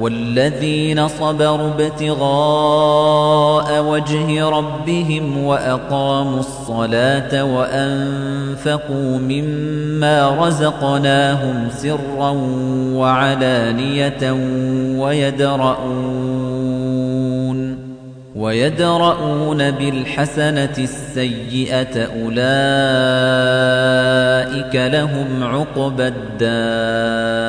والذين صبروا ابتغاء وجه ربهم وأقاموا الصلاة وأنفقوا مما رزقناهم سرا وعلانية ويدرؤون ويدرؤون بالحسنة السيئة أولئك لهم عقبى الدار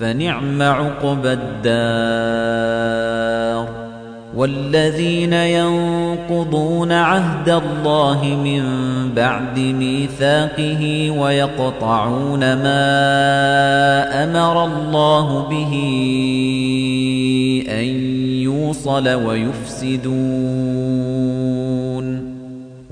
فنعم عقب الدار. والذين ينقضون عهد الله من بعد ميثاقه ويقطعون ما أمر الله به أن يوصل ويفسدون.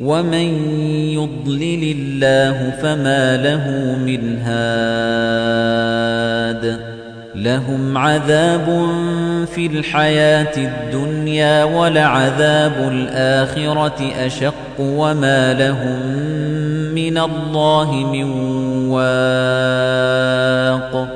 ومن يضلل الله فما له من هاد لهم عذاب في الحياة الدنيا ولعذاب الآخرة أشق وما لهم من الله من واق